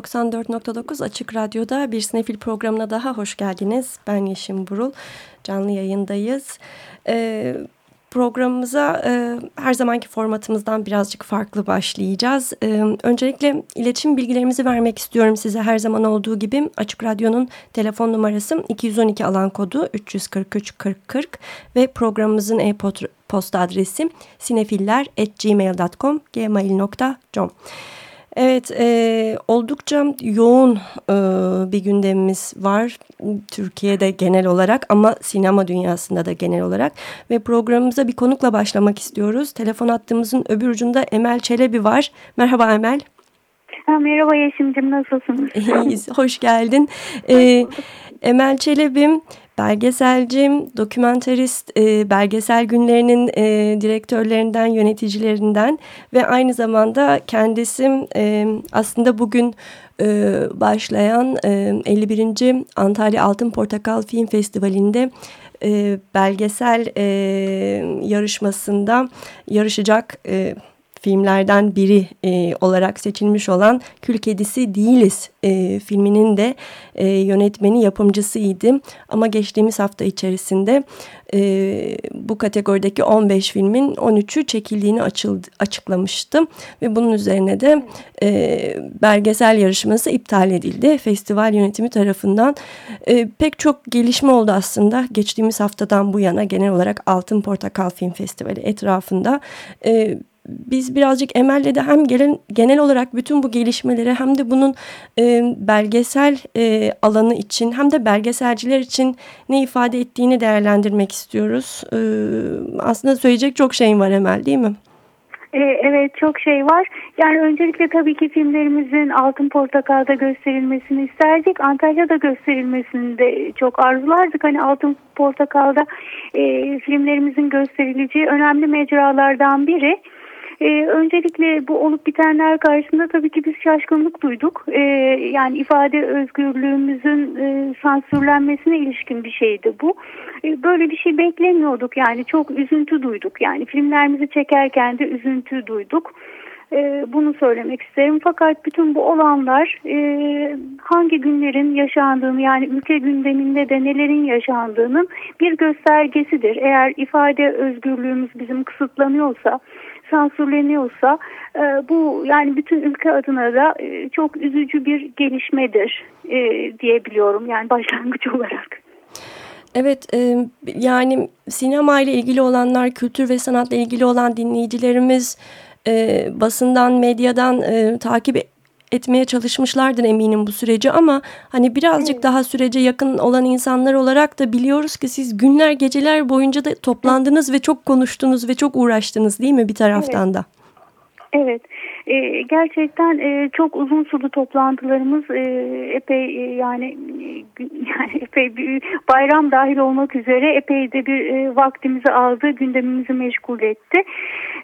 94.9 Açık Radyo'da bir Sinefil programına daha hoş geldiniz. Ben Yeşim Burul, canlı yayındayız. Ee, programımıza e, her zamanki formatımızdan birazcık farklı başlayacağız. E, öncelikle iletişim bilgilerimizi vermek istiyorum size her zaman olduğu gibi. Açık Radyo'nun telefon numarası 212 alan kodu 343 40 40 ve programımızın e-posta adresi sinefiller.gmail.com gmail.com Evet, e, oldukça yoğun e, bir gündemimiz var Türkiye'de genel olarak ama sinema dünyasında da genel olarak. Ve programımıza bir konukla başlamak istiyoruz. Telefon hattımızın öbür ucunda Emel Çelebi var. Merhaba Emel. Ha, merhaba Yeşim'cim nasılsınız? İyiyiz, hoş geldin. Ee, Emel Çelebi belgeselci, dokumenterist, e, belgesel günlerinin e, direktörlerinden, yöneticilerinden ve aynı zamanda kendisi e, aslında bugün e, başlayan e, 51. Antalya Altın Portakal Film Festivali'nde e, belgesel e, yarışmasında yarışacak e, filmlerden biri e, olarak seçilmiş olan Kül Kedisi Değiliz e, filminin de e, yönetmeni yapımcısıydı. Ama geçtiğimiz hafta içerisinde e, bu kategorideki 15 filmin 13'ü çekildiğini açıldı, açıklamıştı. Ve bunun üzerine de e, belgesel yarışması iptal edildi. Festival yönetimi tarafından e, pek çok gelişme oldu aslında. Geçtiğimiz haftadan bu yana genel olarak Altın Portakal Film Festivali etrafında... E, biz birazcık Emel'le de hem genel, genel olarak bütün bu gelişmeleri hem de bunun e, belgesel e, alanı için hem de belgeselciler için ne ifade ettiğini değerlendirmek istiyoruz. E, aslında söyleyecek çok şey var Emel değil mi? Evet çok şey var. Yani öncelikle tabii ki filmlerimizin Altın Portakal'da gösterilmesini isterdik. Antalya'da gösterilmesini de çok arzulardık. Hani Altın Portakal'da e, filmlerimizin gösterileceği önemli mecralardan biri. Ee, öncelikle bu olup bitenler karşısında tabii ki biz şaşkınlık duyduk. Ee, yani ifade özgürlüğümüzün e, sansürlenmesine ilişkin bir şeydi bu. Ee, böyle bir şey beklemiyorduk yani çok üzüntü duyduk. Yani filmlerimizi çekerken de üzüntü duyduk. Ee, bunu söylemek isterim. Fakat bütün bu olanlar e, hangi günlerin yaşandığını yani ülke gündeminde de nelerin yaşandığının bir göstergesidir. Eğer ifade özgürlüğümüz bizim kısıtlanıyorsa sansürleniyorsa e, bu yani bütün ülke adına da e, çok üzücü bir gelişmedir e, diyebiliyorum yani başlangıç olarak. Evet e, yani sinema ile ilgili olanlar, kültür ve sanatla ilgili olan dinleyicilerimiz e, basından, medyadan e, takip etmeye çalışmışlardır eminim bu süreci ama hani birazcık daha sürece yakın olan insanlar olarak da biliyoruz ki siz günler geceler boyunca da toplandınız ve çok konuştunuz ve çok uğraştınız değil mi bir taraftan evet. da? Evet. E, gerçekten e, çok uzun sürdü toplantılarımız. E, epey e, yani, e, yani epey bir bayram dahil olmak üzere epey de bir e, vaktimizi aldı, gündemimizi meşgul etti.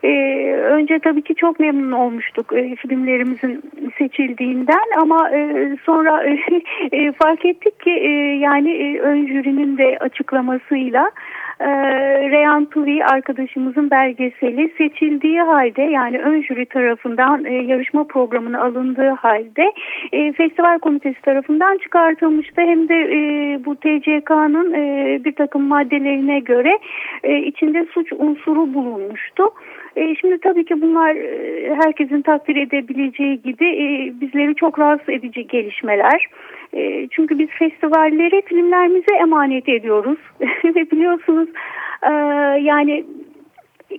E, önce tabii ki çok memnun olmuştuk e, filmlerimizin seçildiğinden ama e, sonra e, fark ettik ki e, yani e, ön jürinin de açıklamasıyla e, Reyhan Turi arkadaşımızın belgeseli seçildiği halde yani ön jüri tarafından e, yarışma programına alındığı halde e, festival komitesi tarafından çıkartılmıştı. Hem de e, bu TCK'nın e, bir takım maddelerine göre e, içinde suç unsuru bulunmuştu. E, şimdi tabii ki bunlar e, herkesin takdir edebileceği gibi e, bizleri çok rahatsız edici gelişmeler. E, çünkü biz festivalleri filmlerimize emanet ediyoruz. Ve biliyorsunuz e, yani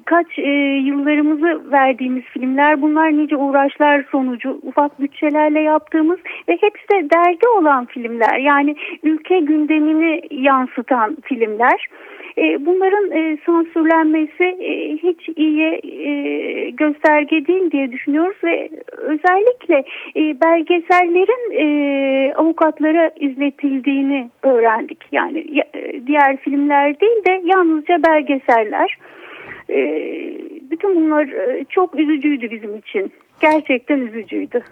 kaç e, yıllarımızı verdiğimiz filmler bunlar nice uğraşlar sonucu ufak bütçelerle yaptığımız ve hepsi de derdi olan filmler yani ülke gündemini yansıtan filmler. E, bunların e, sansürlenmesi e, hiç iyi e, gösterge değil diye düşünüyoruz ve özellikle belgesellerin avukatlara izletildiğini öğrendik. Yani diğer filmler değil de yalnızca belgeseller. Bütün bunlar çok üzücüydü bizim için. Gerçekten üzücüydü.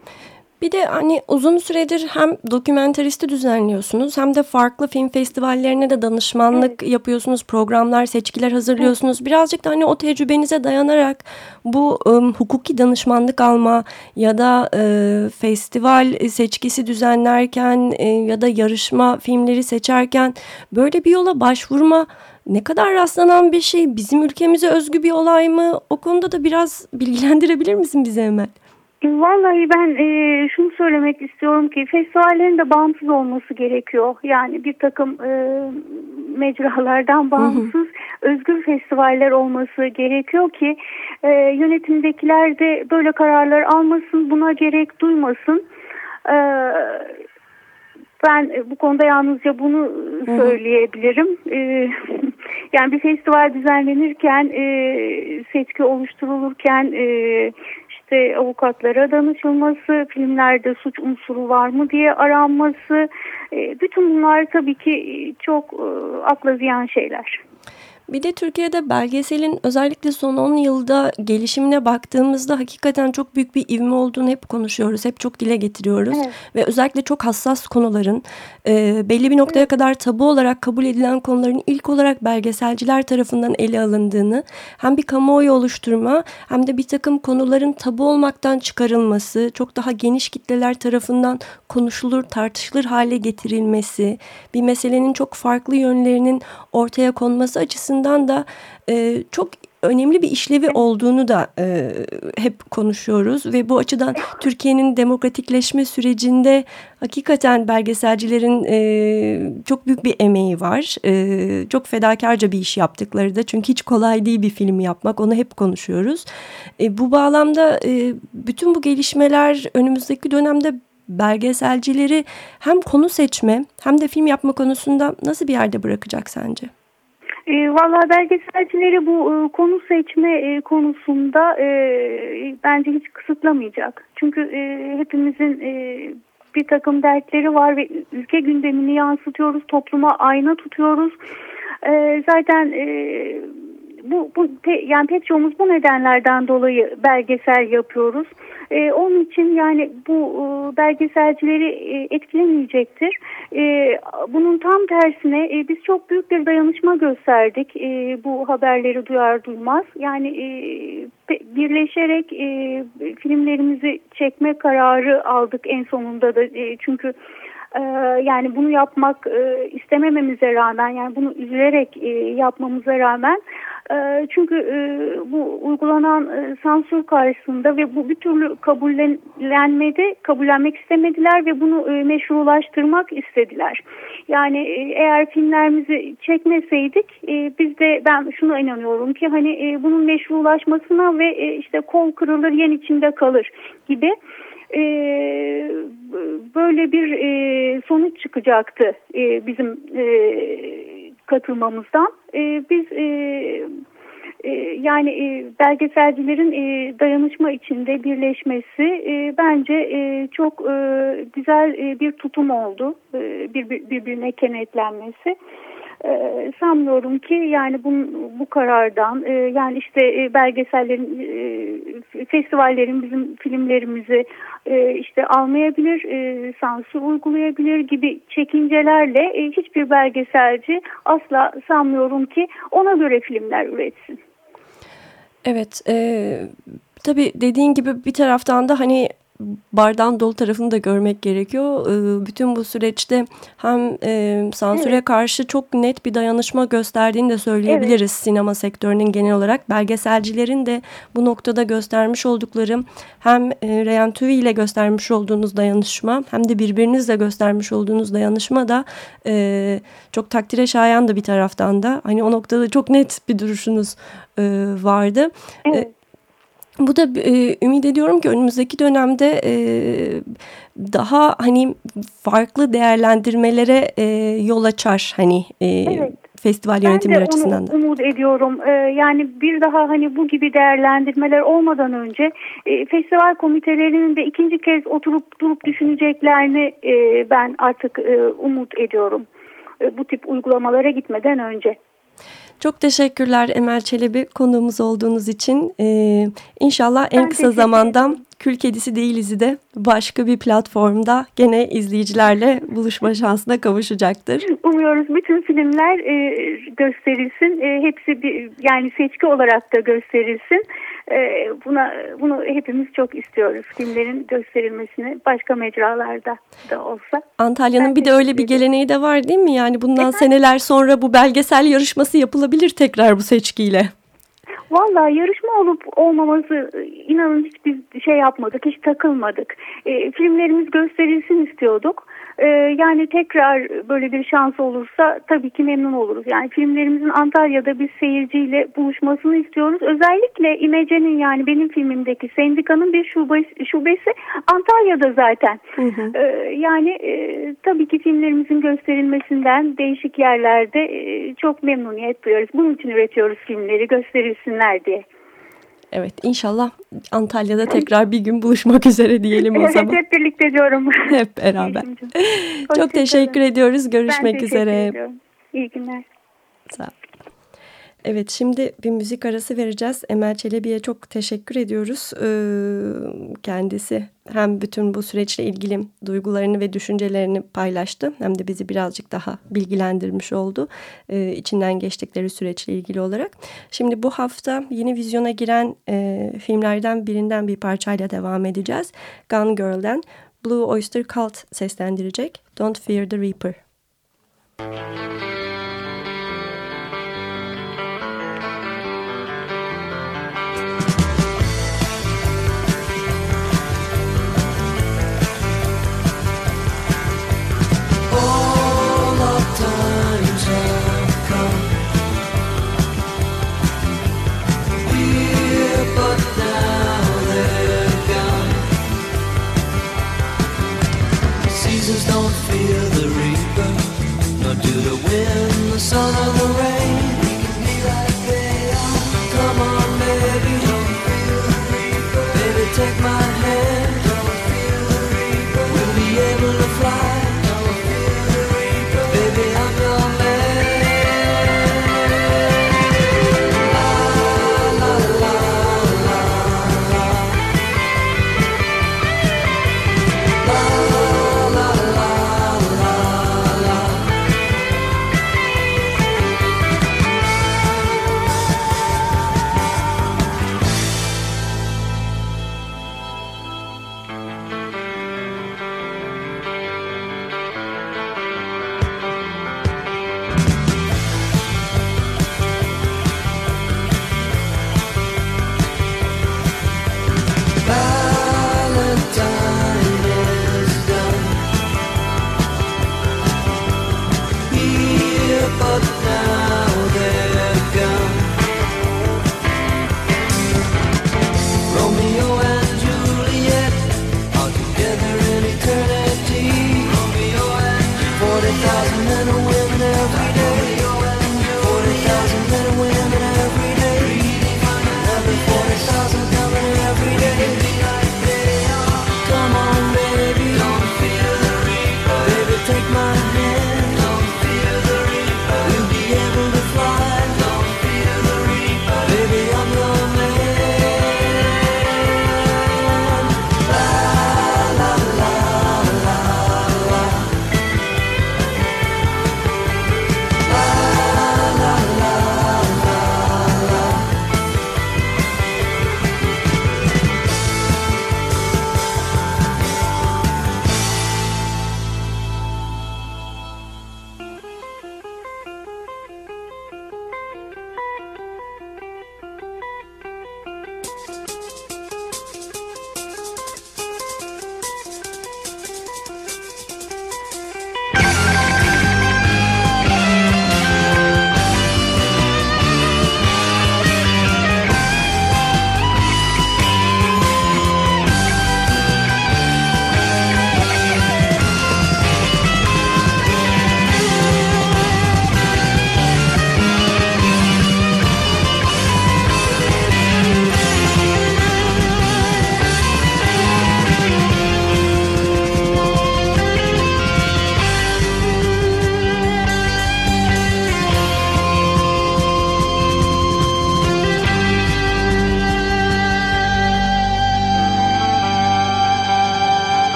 Bir de hani uzun süredir hem dokumentaristi düzenliyorsunuz hem de farklı film festivallerine de danışmanlık evet. yapıyorsunuz. Programlar, seçkiler hazırlıyorsunuz. Evet. Birazcık da hani o tecrübenize dayanarak bu um, hukuki danışmanlık alma ya da e, festival seçkisi düzenlerken e, ya da yarışma filmleri seçerken böyle bir yola başvurma ne kadar rastlanan bir şey? Bizim ülkemize özgü bir olay mı? O konuda da biraz bilgilendirebilir misin bize Emel? Vallahi ben e, şunu söylemek istiyorum ki festivallerin de bağımsız olması gerekiyor. Yani bir takım e, mecralardan bağımsız hı hı. özgür festivaller olması gerekiyor ki e, yönetimdekiler de böyle kararlar almasın, buna gerek duymasın. E, ben bu konuda yalnızca bunu söyleyebilirim. E, yani bir festival düzenlenirken, e, seçki oluşturulurken... E, işte avukatlara danışılması, filmlerde suç unsuru var mı diye aranması, e, bütün bunlar tabii ki çok e, akla ziyan şeyler. Bir de Türkiye'de belgeselin özellikle son 10 yılda gelişimine baktığımızda hakikaten çok büyük bir ivme olduğunu hep konuşuyoruz. Hep çok dile getiriyoruz. Evet. Ve özellikle çok hassas konuların e, belli bir noktaya evet. kadar tabu olarak kabul edilen konuların ilk olarak belgeselciler tarafından ele alındığını hem bir kamuoyu oluşturma hem de bir takım konuların tabu olmaktan çıkarılması, çok daha geniş kitleler tarafından konuşulur, tartışılır hale getirilmesi, bir meselenin çok farklı yönlerinin ortaya konması açısından açısından da e, çok önemli bir işlevi olduğunu da e, hep konuşuyoruz ve bu açıdan Türkiye'nin demokratikleşme sürecinde hakikaten belgeselcilerin e, çok büyük bir emeği var. E, çok fedakarca bir iş yaptıkları da çünkü hiç kolay değil bir film yapmak onu hep konuşuyoruz. E, bu bağlamda e, bütün bu gelişmeler önümüzdeki dönemde belgeselcileri hem konu seçme hem de film yapma konusunda nasıl bir yerde bırakacak sence? E, Valla belgeselcileri bu e, konu seçme e, konusunda e, bence hiç kısıtlamayacak. Çünkü e, hepimizin e, bir takım dertleri var ve ülke gündemini yansıtıyoruz, topluma ayna tutuyoruz. E, zaten e, bu, bu pe, yani pek çoğumuz bu nedenlerden dolayı belgesel yapıyoruz. E, onun için yani bu e, belgeselcileri e, etkilemeyecektir. E, bunun tam tersine e, biz çok büyük bir dayanışma gösterdik e, bu haberleri duyar duymaz. Yani e, birleşerek e, filmlerimizi çekme kararı aldık en sonunda da e, çünkü yani bunu yapmak e, istemememize rağmen yani bunu üzülerek e, yapmamıza rağmen ee, çünkü e, bu uygulanan e, sansür karşısında ve bu bir türlü kabullenmede kabullenmek istemediler ve bunu e, meşrulaştırmak istediler. Yani eğer filmlerimizi çekmeseydik biz de ben şunu inanıyorum ki hani bunun meşrulaşmasına ve işte kol kırılır yen içinde kalır gibi böyle bir sonuç çıkacaktı bizim katılmamızdan. E, biz e, e, yani e, belgeselcilerin e, dayanışma içinde birleşmesi e, bence e, çok e, güzel e, bir tutum oldu. E, bir, birbirine kenetlenmesi. E, sanmıyorum ki yani bu, bu karardan e, yani işte e, belgesellerin e, festivallerin bizim filmlerimizi e, işte almayabilir e, sansür uygulayabilir gibi çekincelerle e, hiçbir belgeselci asla sanmıyorum ki ona göre filmler üretsin. Evet e, tabii dediğin gibi bir taraftan da hani bardağın dolu tarafını da görmek gerekiyor. E, bütün bu süreçte hem e, sansüre evet. karşı çok net bir dayanışma gösterdiğini de söyleyebiliriz evet. sinema sektörünün genel olarak. Belgeselcilerin de bu noktada göstermiş oldukları hem e, Reyhan Tüvi ile göstermiş olduğunuz dayanışma hem de birbirinizle göstermiş olduğunuz dayanışma da e, çok takdire şayan da bir taraftan da. Hani o noktada çok net bir duruşunuz e, vardı. Evet. E, bu da e, ümit ediyorum ki önümüzdeki dönemde e, daha hani farklı değerlendirmelere e, yol açar hani e, evet. festival yönetimleri açısından da. Ben de umut ediyorum. E, yani bir daha hani bu gibi değerlendirmeler olmadan önce e, festival komitelerinin de ikinci kez oturup durup düşüneceklerini e, ben artık e, umut ediyorum. E, bu tip uygulamalara gitmeden önce. Çok teşekkürler Emel Çelebi konuğumuz olduğunuz için. Ee, inşallah en ben kısa zamanda Kül Kedisi Değiliz'i de başka bir platformda gene izleyicilerle buluşma şansına kavuşacaktır. Umuyoruz bütün filmler e, gösterilsin. E, hepsi bir, yani seçki olarak da gösterilsin. E, buna bunu hepimiz çok istiyoruz. Filmlerin gösterilmesini başka mecralarda da olsa. Antalya'nın bir de öyle bir geleneği de var değil mi? Yani bundan Efendim? seneler sonra bu belgesel yarışması yapılabilir tekrar bu seçkiyle. Valla yarışma olup olmaması inanın hiç biz şey yapmadık, hiç takılmadık. E, filmlerimiz gösterilsin istiyorduk. E, yani tekrar böyle bir şans olursa tabii ki memnun oluruz. Yani filmlerimizin Antalya'da bir seyirciyle buluşmasını istiyoruz. Özellikle İmece'nin yani benim filmimdeki sendikanın bir şubesi, şubesi Antalya'da zaten. Hı hı. E, yani e, tabii ki filmlerimizin gösterilmesinden değişik yerlerde e, çok memnuniyet duyuyoruz. Bunun için üretiyoruz filmleri gösterilsinler diye. Evet inşallah Antalya'da tekrar bir gün buluşmak üzere diyelim o zaman. hep birlikte diyorum. Hep beraber. Çok teşekkür ediyoruz. Görüşmek ben üzere. Ediyorum. İyi günler. Sağ ol. Evet şimdi bir müzik arası vereceğiz. Emel Çelebi'ye çok teşekkür ediyoruz. Ee, kendisi hem bütün bu süreçle ilgili duygularını ve düşüncelerini paylaştı. Hem de bizi birazcık daha bilgilendirmiş oldu. Ee, içinden geçtikleri süreçle ilgili olarak. Şimdi bu hafta yeni vizyona giren e, filmlerden birinden bir parçayla devam edeceğiz. Gun Girl'den Blue Oyster Cult seslendirecek. Don't Fear the Reaper. Müzik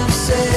have said.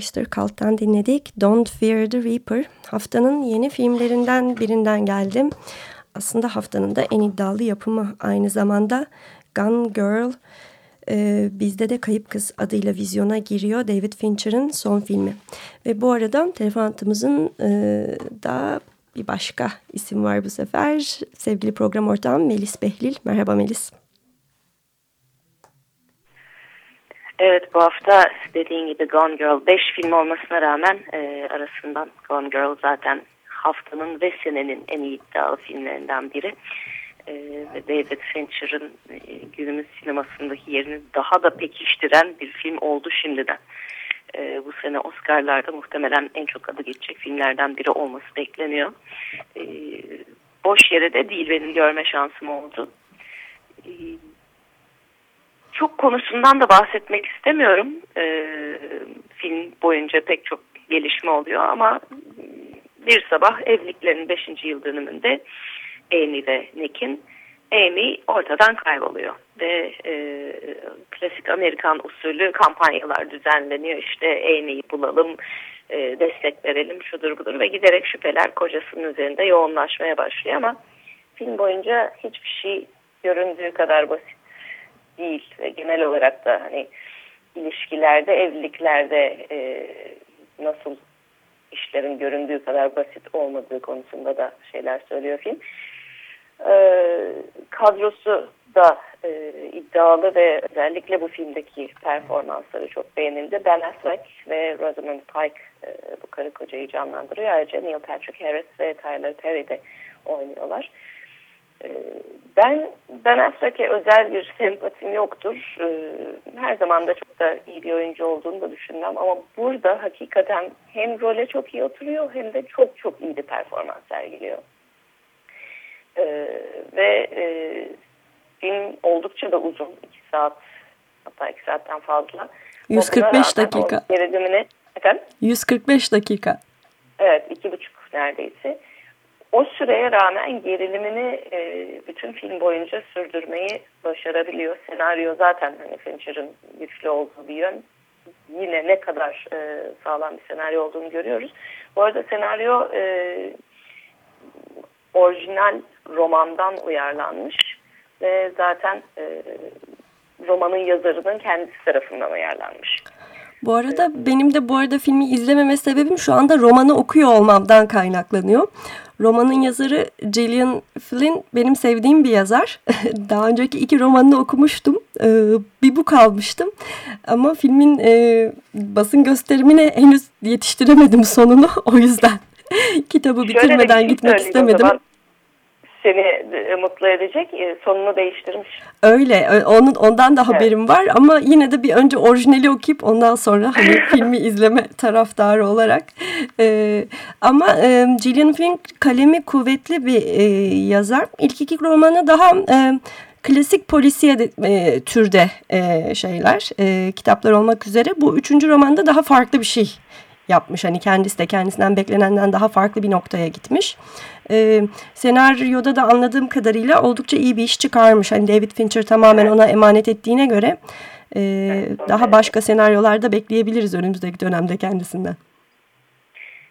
Oyster Cult'tan dinledik. Don't Fear the Reaper. Haftanın yeni filmlerinden birinden geldim. Aslında haftanın da en iddialı yapımı aynı zamanda Gun Girl. Ee, bizde de Kayıp Kız adıyla vizyona giriyor David Fincher'ın son filmi. Ve bu arada telefon e, da bir başka isim var bu sefer. Sevgili program ortağım Melis Behlil. Merhaba Melis. Evet bu hafta dediğin gibi Gone Girl 5 film olmasına rağmen e, arasından Gone Girl zaten haftanın ve senenin en iyi iddialı filmlerinden biri. E, ve David Fincher'ın e, günümüz sinemasındaki yerini daha da pekiştiren bir film oldu şimdiden. E, bu sene Oscar'larda muhtemelen en çok adı geçecek filmlerden biri olması bekleniyor. E, boş yere de değil benim görme şansım oldu. Çok konusundan da bahsetmek istemiyorum. E, film boyunca pek çok gelişme oluyor ama bir sabah evliliklerinin 5. yıl dönümünde Amy ve Nick'in Amy ortadan kayboluyor ve e, klasik Amerikan usulü kampanyalar düzenleniyor. İşte Amy'yi bulalım, e, destek verelim, şudur budur ve giderek şüpheler kocasının üzerinde yoğunlaşmaya başlıyor ama film boyunca hiçbir şey göründüğü kadar basit değil genel olarak da hani ilişkilerde, evliliklerde e, nasıl işlerin göründüğü kadar basit olmadığı konusunda da şeyler söylüyor film. E, kadrosu da e, iddialı ve özellikle bu filmdeki performansları çok beğenildi. Ben Affleck ve Rosamund Pike e, bu karı kocayı canlandırıyor. Ayrıca Neil Patrick Harris ve Tyler Perry de oynuyorlar. Ee, ben Ben Affleck'e özel bir sempatim yoktur. Ee, her zaman da çok da iyi bir oyuncu olduğunu da düşünmem ama burada hakikaten hem role çok iyi oturuyor hem de çok çok iyi bir performans sergiliyor. Ee, ve e, film oldukça da uzun. 2 saat hatta 2 saatten fazla. 145 dakika. Gerilimini, efendim? 145 dakika. Evet, iki buçuk neredeyse o süreye rağmen gerilimini e, bütün film boyunca sürdürmeyi başarabiliyor. Senaryo zaten hani Fincher'ın güçlü olduğu bir yön. Yine ne kadar e, sağlam bir senaryo olduğunu görüyoruz. Bu arada senaryo e, orijinal romandan uyarlanmış ve zaten e, romanın yazarının kendisi tarafından uyarlanmış. Bu arada benim de bu arada filmi izlememe sebebim şu anda romanı okuyor olmamdan kaynaklanıyor. Romanın yazarı Gillian Flynn benim sevdiğim bir yazar. Daha önceki iki romanını okumuştum. Ee, bir bu kalmıştım. Ama filmin e, basın gösterimine henüz yetiştiremedim sonunu. O yüzden kitabı bitirmeden şey gitmek istemedim seni e, mutlu edecek e, sonunu değiştirmiş. Öyle onun ondan da haberim evet. var ama yine de bir önce orijinali okuyup ondan sonra hani filmi izleme taraftarı olarak. Ee, ama e, Gillian Flynn kalemi kuvvetli bir e, yazar. İlk iki romanı daha e, klasik polisiye de, e, türde e, şeyler, e, kitaplar olmak üzere. Bu üçüncü romanda daha farklı bir şey yapmış. Hani kendisi de kendisinden beklenenden daha farklı bir noktaya gitmiş. Ee, senaryoda da anladığım kadarıyla oldukça iyi bir iş çıkarmış. Hani David Fincher tamamen ona emanet ettiğine göre e, daha başka senaryolarda bekleyebiliriz önümüzdeki dönemde kendisinden.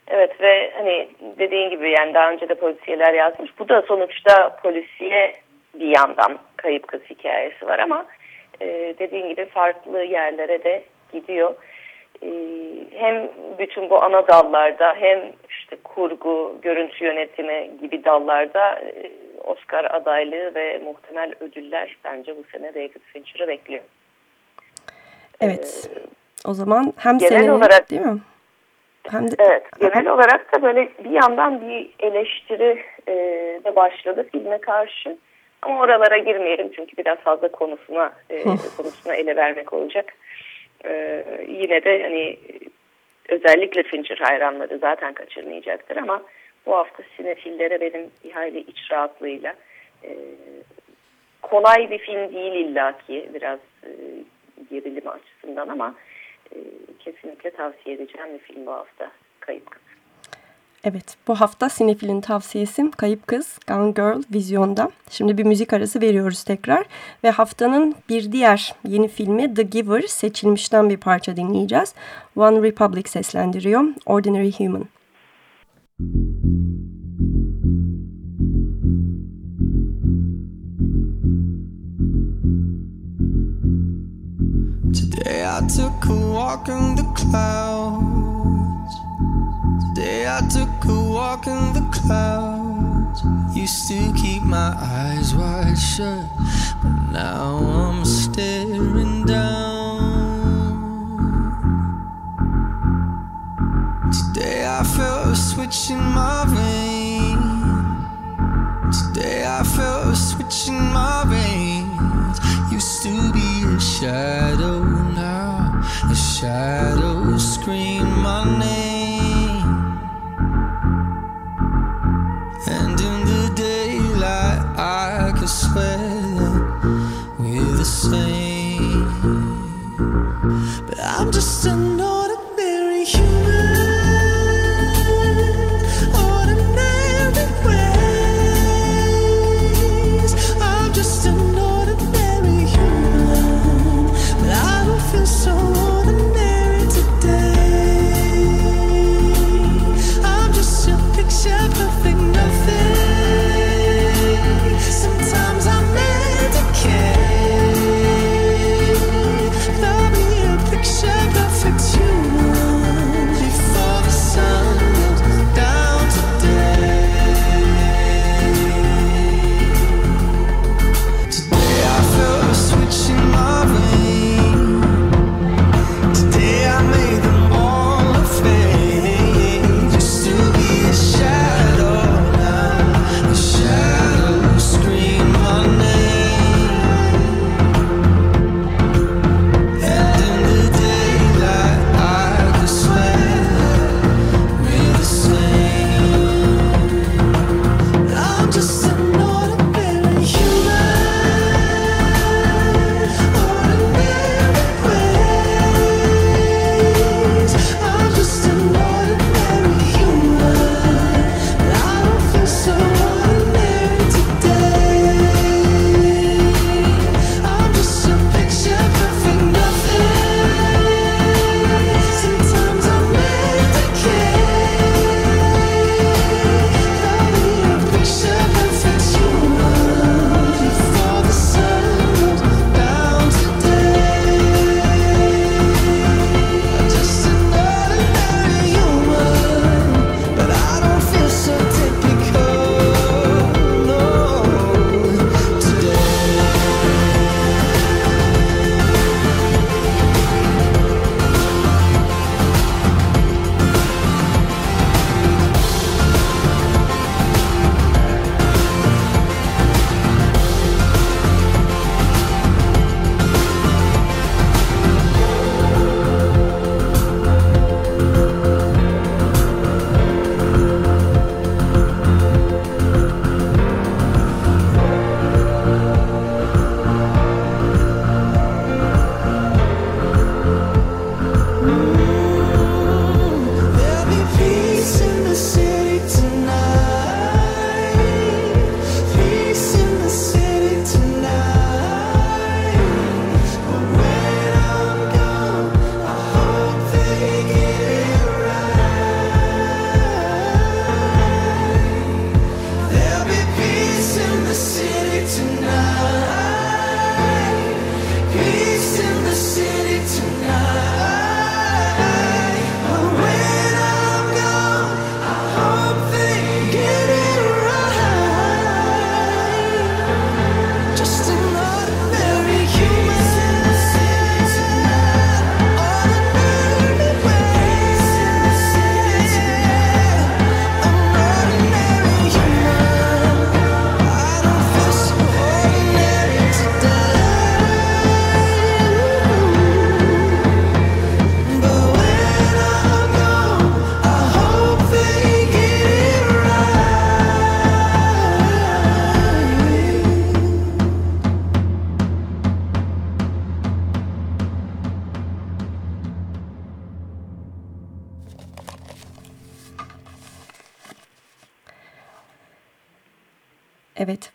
Evet ve hani dediğin gibi yani daha önce de polisiyeler yazmış. Bu da sonuçta polisiye bir yandan kayıp kız hikayesi var ama e, dediğin gibi farklı yerlere de gidiyor. Ee, hem bütün bu ana dallarda hem işte kurgu, görüntü yönetimi gibi dallarda e, Oscar adaylığı ve muhtemel ödüller bence bu sene David Fincher'ı bekliyor. Evet. Ee, o zaman hem genel olarak değil mi? Hem de, evet. Genel olarak da böyle bir yandan bir eleştiri e, de başladı filme karşı. Ama oralara girmeyelim çünkü biraz fazla konusuna e, konusuna ele vermek olacak. Ee, yine de hani özellikle Fincher hayranları zaten kaçırmayacaktır ama bu hafta sinefillere benim bir hayli iç rahatlığıyla e, kolay bir film değil illaki biraz e, gerilim açısından ama e, kesinlikle tavsiye edeceğim bir film bu hafta Kayıp Kız. Evet, bu hafta Sinefil'in tavsiyesi Kayıp Kız, Gone Girl vizyonda. Şimdi bir müzik arası veriyoruz tekrar. Ve haftanın bir diğer yeni filmi The Giver seçilmişten bir parça dinleyeceğiz. One Republic seslendiriyor, Ordinary Human. Today I took a walk in the clouds Today I took a walk in the clouds. Used to keep my eyes wide shut, but now I'm staring down. Today I felt a switch in my vein. Today I felt a switch in my veins. Used to be a shadow now, a shadow scream my name. question.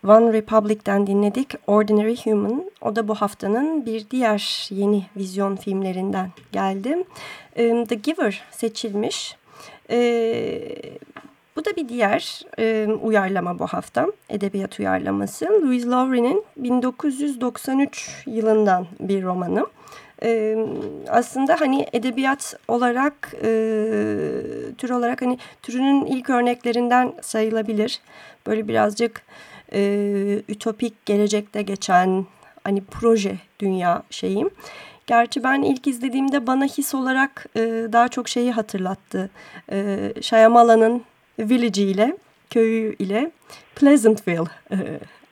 One Republic'ten dinledik. Ordinary Human. O da bu haftanın bir diğer yeni vizyon filmlerinden geldi. The Giver seçilmiş. Bu da bir diğer uyarlama bu hafta. Edebiyat uyarlaması. Louise Lowry'nin 1993 yılından bir romanı. aslında hani edebiyat olarak tür olarak hani türünün ilk örneklerinden sayılabilir. Böyle birazcık e, ütopik gelecekte geçen hani proje dünya şeyim. Gerçi ben ilk izlediğimde bana his olarak e, daha çok şeyi hatırlattı. E, Shyamalan'ın Village ile, köyü ile Pleasantville e,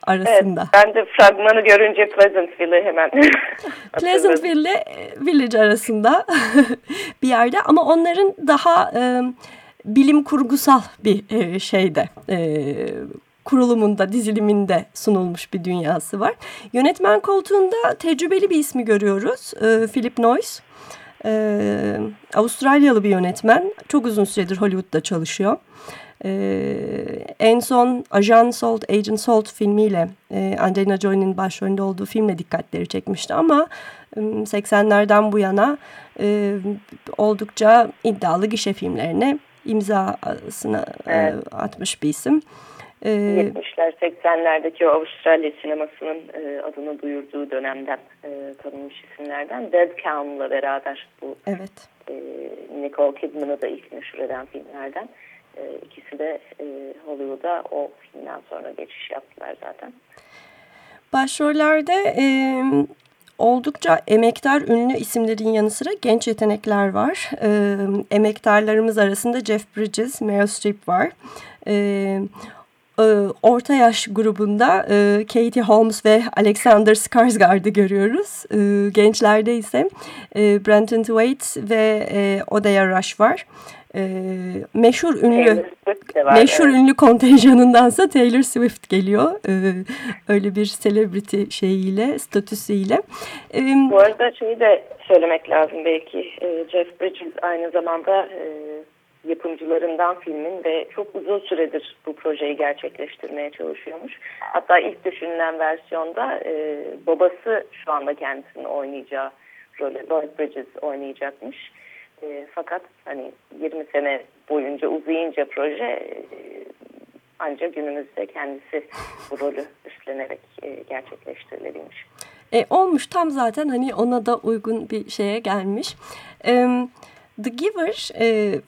arasında. Evet, ben de fragmanı görünce Pleasantville'i hemen Pleasantville ile Village arasında bir yerde ama onların daha e, bilim kurgusal bir e, şeyde e, kurulumunda, diziliminde sunulmuş bir dünyası var. Yönetmen koltuğunda tecrübeli bir ismi görüyoruz. E, Philip Noyce. E, Avustralyalı bir yönetmen. Çok uzun süredir Hollywood'da çalışıyor. Ee, en son Ajan Salt, Agent Salt filmiyle e, Angelina Jolie'nin başrolünde olduğu filmle dikkatleri çekmişti ama 80'lerden bu yana e, oldukça iddialı gişe filmlerine imzasını e, evet. e, atmış bir isim. 70'ler ee, 80'lerdeki o Avustralya sinemasının e, adını duyurduğu dönemden e, tanınmış isimlerden Dead Calm'la beraber bu evet. e, Nicole Kidman'ı da ilk meşhur eden filmlerden. E, ikisi de e, Hollywood'a o filmden sonra geçiş yaptılar zaten. Başrollerde e, oldukça emektar ünlü isimlerin yanı sıra genç yetenekler var. E, emektarlarımız arasında Jeff Bridges, Meryl Streep var. E, orta yaş grubunda e, Katie Holmes ve Alexander Skarsgård'ı görüyoruz. E, gençlerde ise e, Brenton Thwaites ve e, Rush var. E, meşhur ünlü var, meşhur evet. ünlü kontenjanındansa Taylor Swift geliyor. E, öyle bir celebrity şeyiyle, statüsüyle. E, Bu arada şeyi de söylemek lazım belki. E, Jeff Bridges aynı zamanda e, yapımcılarından filmin ve çok uzun süredir bu projeyi gerçekleştirmeye çalışıyormuş. Hatta ilk düşünülen versiyonda e, babası şu anda kendisini oynayacağı rolü Lloyd Bridges oynayacakmış. E, fakat hani 20 sene boyunca uzayınca proje e, ancak günümüzde kendisi bu rolü üstlenerek e, gerçekleştirilmiş. E, olmuş tam zaten hani ona da uygun bir şeye gelmiş. Evet. The Giver e,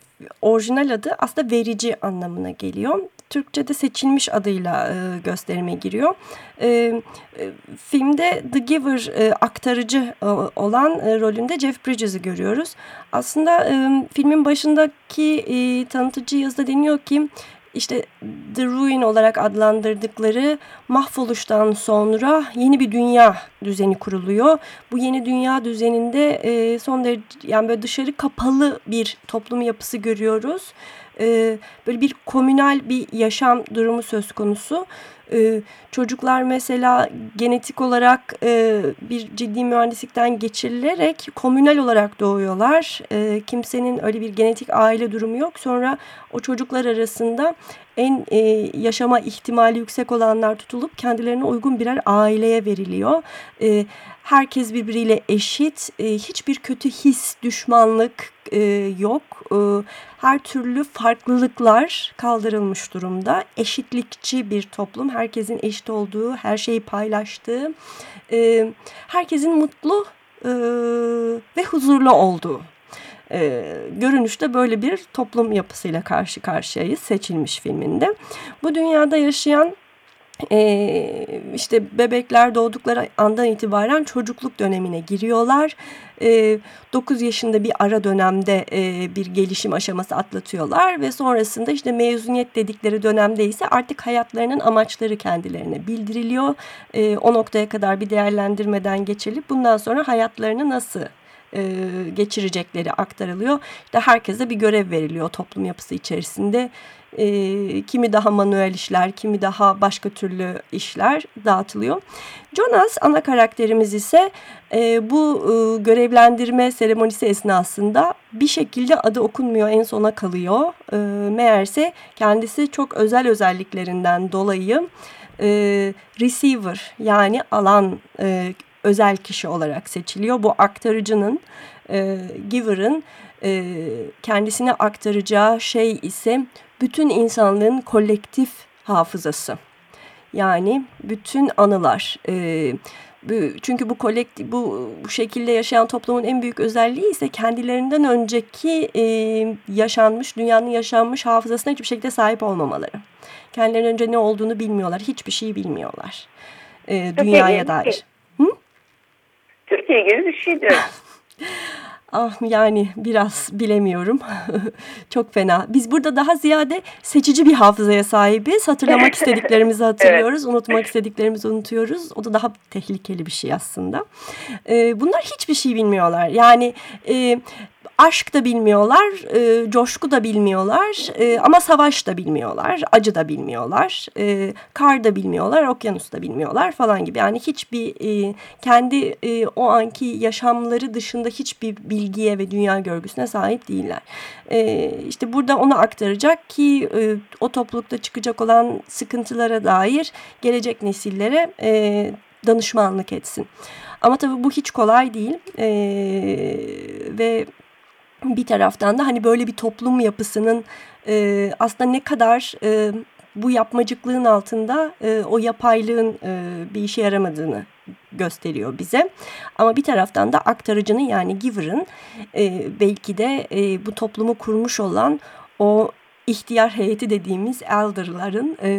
orijinal adı aslında verici anlamına geliyor. Türkçe'de seçilmiş adıyla e, gösterime giriyor. E, e, filmde The Giver e, aktarıcı e, olan e, rolünde Jeff Bridges'i görüyoruz. Aslında e, filmin başındaki e, tanıtıcı yazıda deniyor ki işte The Ruin olarak adlandırdıkları mahvoluştan sonra yeni bir dünya düzeni kuruluyor. Bu yeni dünya düzeninde e, son derece yani böyle dışarı kapalı bir toplum yapısı görüyoruz. E, böyle bir komünal bir yaşam durumu söz konusu. E, çocuklar mesela genetik olarak e, bir ciddi mühendislikten geçirilerek komünel olarak doğuyorlar. E, kimsenin öyle bir genetik aile durumu yok. Sonra o çocuklar arasında en e, yaşama ihtimali yüksek olanlar tutulup kendilerine uygun birer aileye veriliyor. E, herkes birbiriyle eşit, e, hiçbir kötü his, düşmanlık e, yok. E, her türlü farklılıklar kaldırılmış durumda. Eşitlikçi bir toplum, herkesin eşit olduğu, her şeyi paylaştığı, e, herkesin mutlu e, ve huzurlu olduğu e, görünüşte böyle bir toplum yapısıyla karşı karşıyayız seçilmiş filminde. Bu dünyada yaşayan e, işte bebekler doğdukları andan itibaren çocukluk dönemine giriyorlar. E, 9 yaşında bir ara dönemde e, bir gelişim aşaması atlatıyorlar ve sonrasında işte mezuniyet dedikleri dönemde ise artık hayatlarının amaçları kendilerine bildiriliyor. E, o noktaya kadar bir değerlendirmeden geçilip bundan sonra hayatlarını nasıl e, geçirecekleri aktarılıyor. İşte herkese bir görev veriliyor toplum yapısı içerisinde. E, kimi daha manuel işler, kimi daha başka türlü işler dağıtılıyor. Jonas ana karakterimiz ise e, bu e, görevlendirme seremonisi esnasında bir şekilde adı okunmuyor en sona kalıyor. E, meğerse kendisi çok özel özelliklerinden dolayı e, receiver yani alan e, özel kişi olarak seçiliyor. Bu aktarıcının, e, giver'ın e, kendisine aktaracağı şey ise bütün insanlığın kolektif hafızası. Yani bütün anılar. E, çünkü bu kolektif bu, bu şekilde yaşayan toplumun en büyük özelliği ise kendilerinden önceki e, yaşanmış, dünyanın yaşanmış hafızasına hiçbir şekilde sahip olmamaları. Kendilerinden önce ne olduğunu bilmiyorlar, hiçbir şey bilmiyorlar. E, dünyaya dair. Hı? Türkiye gibi bir şey diyor. Ah yani biraz bilemiyorum. Çok fena. Biz burada daha ziyade seçici bir hafızaya sahibiz. Hatırlamak istediklerimizi hatırlıyoruz. evet. Unutmak istediklerimizi unutuyoruz. O da daha tehlikeli bir şey aslında. Ee, bunlar hiçbir şey bilmiyorlar. Yani e, aşk da bilmiyorlar, e, coşku da bilmiyorlar e, ama savaş da bilmiyorlar, acı da bilmiyorlar, e, kar da bilmiyorlar, okyanus da bilmiyorlar falan gibi. Yani hiçbir e, kendi e, o anki yaşamları dışında hiçbir bilgiye ve dünya görgüsüne sahip değiller. E, işte burada onu aktaracak ki e, o toplulukta çıkacak olan sıkıntılara dair gelecek nesillere e, danışmanlık etsin. Ama tabii bu hiç kolay değil ee, ve bir taraftan da hani böyle bir toplum yapısının e, aslında ne kadar e, bu yapmacıklığın altında e, o yapaylığın e, bir işe yaramadığını gösteriyor bize. Ama bir taraftan da aktarıcının yani giver'ın e, belki de e, bu toplumu kurmuş olan o ihtiyar heyeti dediğimiz elder'ların e,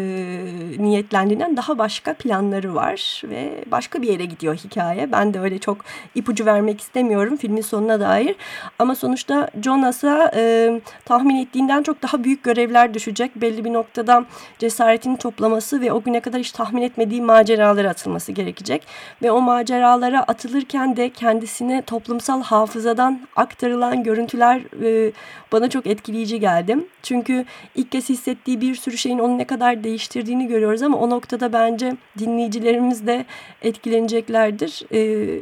niyetlendiğinden daha başka planları var ve başka bir yere gidiyor hikaye. Ben de öyle çok ipucu vermek istemiyorum filmin sonuna dair. Ama sonuçta Jonas'a e, tahmin ettiğinden çok daha büyük görevler düşecek. Belli bir noktada cesaretini toplaması ve o güne kadar hiç tahmin etmediği maceralara atılması gerekecek. Ve o maceralara atılırken de kendisine toplumsal hafızadan aktarılan görüntüler e, bana çok etkileyici geldi. Çünkü ilk kez hissettiği bir sürü şeyin onu ne kadar değiştirdiğini görüyoruz ama o noktada bence dinleyicilerimiz de etkileneceklerdir. E,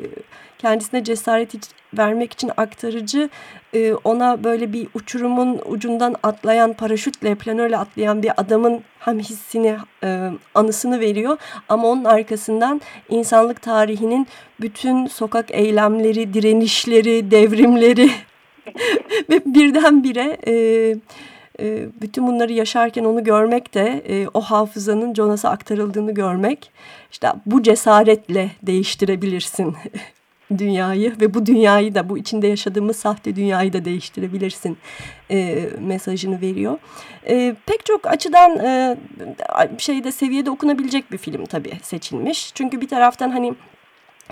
kendisine cesaret vermek için aktarıcı e, ona böyle bir uçurumun ucundan atlayan paraşütle planörle atlayan bir adamın hem hissini e, anısını veriyor ama onun arkasından insanlık tarihinin bütün sokak eylemleri, direnişleri, devrimleri ve birdenbire e, e, bütün bunları yaşarken onu görmek de e, o hafızanın Jonas'a aktarıldığını görmek işte bu cesaretle değiştirebilirsin dünyayı ve bu dünyayı da bu içinde yaşadığımız sahte dünyayı da değiştirebilirsin e, mesajını veriyor. E, pek çok açıdan e, şeyde seviyede okunabilecek bir film tabii seçilmiş. Çünkü bir taraftan hani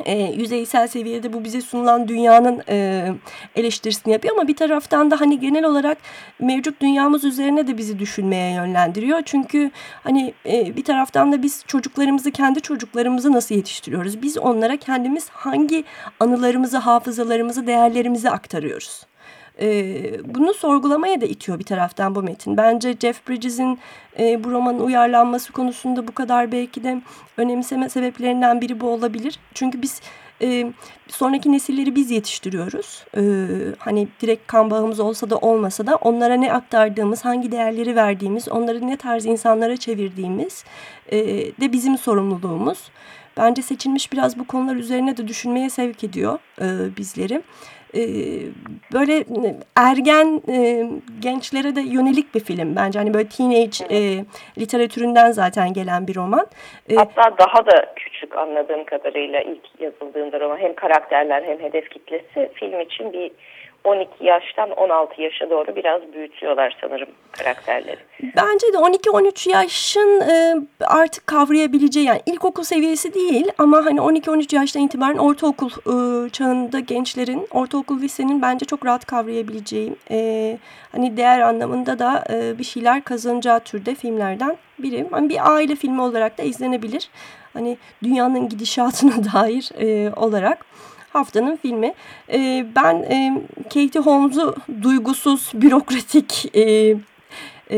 e, yüzeysel seviyede bu bize sunulan dünyanın e, eleştirisini yapıyor ama bir taraftan da hani genel olarak mevcut dünyamız üzerine de bizi düşünmeye yönlendiriyor. Çünkü hani e, bir taraftan da biz çocuklarımızı kendi çocuklarımızı nasıl yetiştiriyoruz? Biz onlara kendimiz hangi anılarımızı, hafızalarımızı, değerlerimizi aktarıyoruz? E, bunu sorgulamaya da itiyor bir taraftan bu metin. Bence Jeff Bridges'in e, bu romanın uyarlanması konusunda bu kadar belki de önemseme sebeplerinden biri bu olabilir. Çünkü biz e, sonraki nesilleri biz yetiştiriyoruz. E, hani direkt kan bağımız olsa da olmasa da onlara ne aktardığımız, hangi değerleri verdiğimiz, onları ne tarz insanlara çevirdiğimiz e, de bizim sorumluluğumuz. Bence seçilmiş biraz bu konular üzerine de düşünmeye sevk ediyor e, bizleri. Ee, böyle ergen e, gençlere de yönelik bir film bence hani böyle teenage e, literatüründen zaten gelen bir roman. E, Hatta daha da küçük anladığım kadarıyla ilk yazıldığında roman hem karakterler hem hedef kitlesi film için bir 12 yaştan 16 yaşa doğru biraz büyütüyorlar sanırım karakterleri. Bence de 12-13 yaşın e, artık kavrayabileceği yani ilkokul seviyesi değil ama hani 12-13 yaştan itibaren ortaokul e, çağında gençlerin, ortaokul lisenin bence çok rahat kavrayabileceği e, hani değer anlamında da bir şeyler kazanacağı türde filmlerden biri. Hani bir aile filmi olarak da izlenebilir. Hani dünyanın gidişatına dair olarak haftanın filmi. E, ben e, Katie Holmes'u duygusuz, bürokratik... E, e,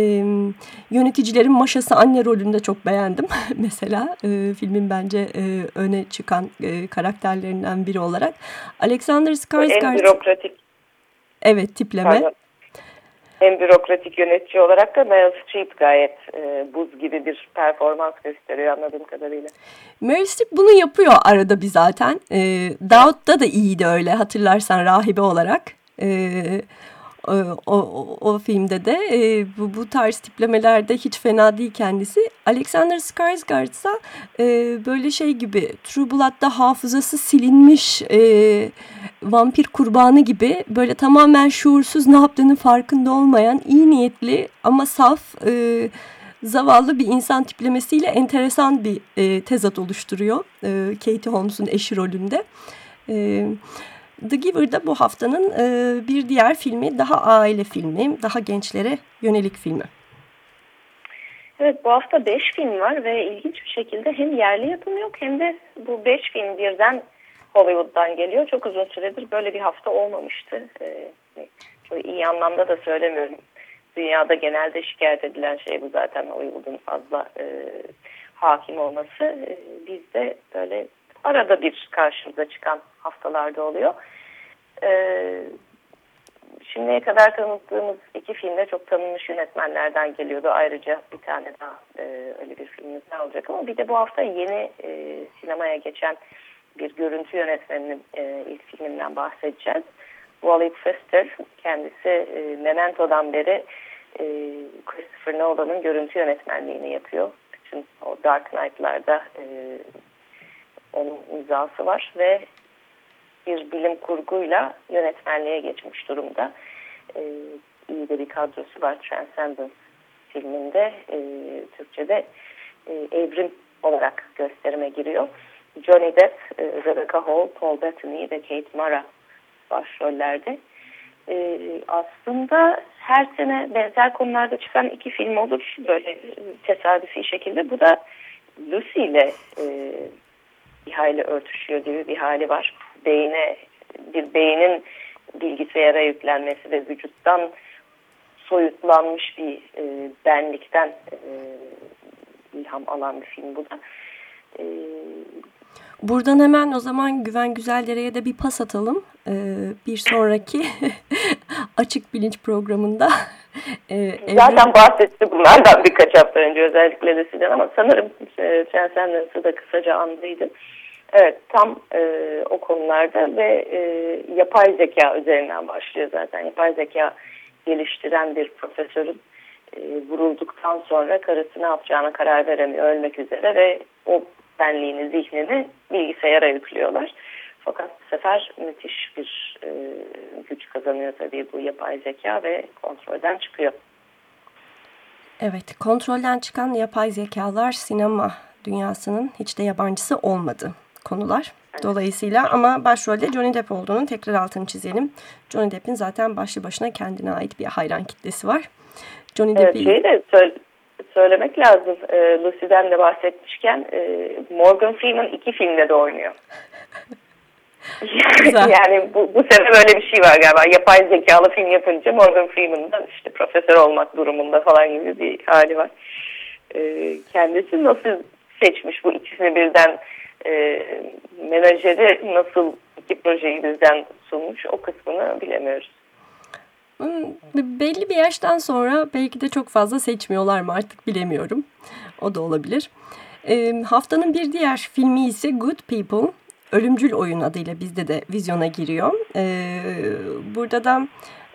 yöneticilerin maşası anne rolünde çok beğendim. Mesela e, filmin bence e, öne çıkan e, karakterlerinden biri olarak. Alexander Skarsgård. En bürokratik. Evet tipleme. Pardon. Hem bürokratik yönetici olarak da Meryl Streep gayet e, buz gibi bir performans gösteriyor anladığım kadarıyla. Meryl Streep bunu yapıyor arada bir zaten. E, Dağıt'ta da iyiydi öyle hatırlarsan rahibe olarak. E, o, o, o filmde de e, bu, bu tarz tiplemelerde hiç fena değil kendisi. Alexander Skarsgård ise e, böyle şey gibi True Blood'da hafızası silinmiş e, vampir kurbanı gibi böyle tamamen şuursuz ne yaptığını farkında olmayan iyi niyetli ama saf e, zavallı bir insan tiplemesiyle enteresan bir e, tezat oluşturuyor e, Katie Holmes'un eşi rolünde. Evet. The Giver'da bu haftanın e, bir diğer filmi daha aile filmi, daha gençlere yönelik filmi. Evet bu hafta 5 film var ve ilginç bir şekilde hem yerli yapım yok hem de bu 5 film birden Hollywood'dan geliyor. Çok uzun süredir böyle bir hafta olmamıştı. Ee, çok iyi anlamda da söylemiyorum. Dünyada genelde şikayet edilen şey bu zaten Hollywood'un fazla e, hakim olması. E, bizde böyle arada bir karşımıza çıkan haftalarda oluyor. Ee, şimdiye kadar tanıttığımız iki filmde çok tanınmış yönetmenlerden geliyordu. Ayrıca bir tane daha e, öyle bir filmimiz daha olacak ama bir de bu hafta yeni e, sinemaya geçen bir görüntü yönetmeninin e, ilk filminden bahsedeceğiz. Wally Pfister kendisi e, Memento'dan beri e, Christopher Nolan'ın görüntü yönetmenliğini yapıyor. Bütün o Dark Knight'larda e, onun imzası var ve bir bilim kurguyla yönetmenliğe geçmiş durumda. E, iyi de bir kadrosu var Transcendence filminde. E, Türkçe'de e, evrim olarak gösterime giriyor. Johnny Depp, e, Rebecca Hall, Paul Bettany ve Kate Mara başrollerde. E, aslında her sene benzer konularda çıkan iki film olur böyle tesadüfi şekilde. Bu da Lucy ile e, bir hayli örtüşüyor gibi bir hali var. Beyne bir beynin bilgisayara yüklenmesi ve vücuttan soyutlanmış bir e, benlikten e, ilham alan bir film bu da. E, Buradan hemen o zaman Güven Güzeldere'ye de bir pas atalım. Ee, bir sonraki açık bilinç programında. E, Zaten bahsetti bunlardan birkaç hafta önce özellikle de sizden ama sanırım e, Transcendence'ı da kısaca andıydım. Evet tam e, o konularda ve e, yapay zeka üzerinden başlıyor zaten. Yapay zeka geliştiren bir profesörün e, vurulduktan sonra karısı ne yapacağına karar veremiyor ölmek üzere ve o benliğini, zihnini bilgisayara yüklüyorlar. Fakat bu sefer müthiş bir e, güç kazanıyor tabii bu yapay zeka ve kontrolden çıkıyor. Evet, kontrolden çıkan yapay zekalar sinema dünyasının hiç de yabancısı olmadı konular. Dolayısıyla ama başrolde Johnny Depp olduğunu tekrar altını çizelim. Johnny Depp'in zaten başlı başına kendine ait bir hayran kitlesi var. Johnny evet, Depp'i... Şeyi de söyle, söylemek lazım. E, Lucy'den de bahsetmişken e, Morgan Freeman iki filmde de oynuyor. yani bu, bu sene böyle bir şey var galiba. Yapay zekalı film yapınca Morgan Freeman'dan işte profesör olmak durumunda falan gibi bir hali var. E, kendisi nasıl seçmiş bu ikisini birden e, menajeri nasıl iki projeyi bizden sunmuş o kısmını bilemiyoruz. Belli bir yaştan sonra belki de çok fazla seçmiyorlar mı artık bilemiyorum. O da olabilir. E, haftanın bir diğer filmi ise Good People. Ölümcül Oyun adıyla bizde de vizyona giriyor. E, burada da